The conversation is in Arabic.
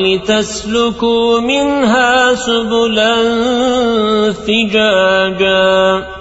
لتسلكوا منها سبلا فجاجا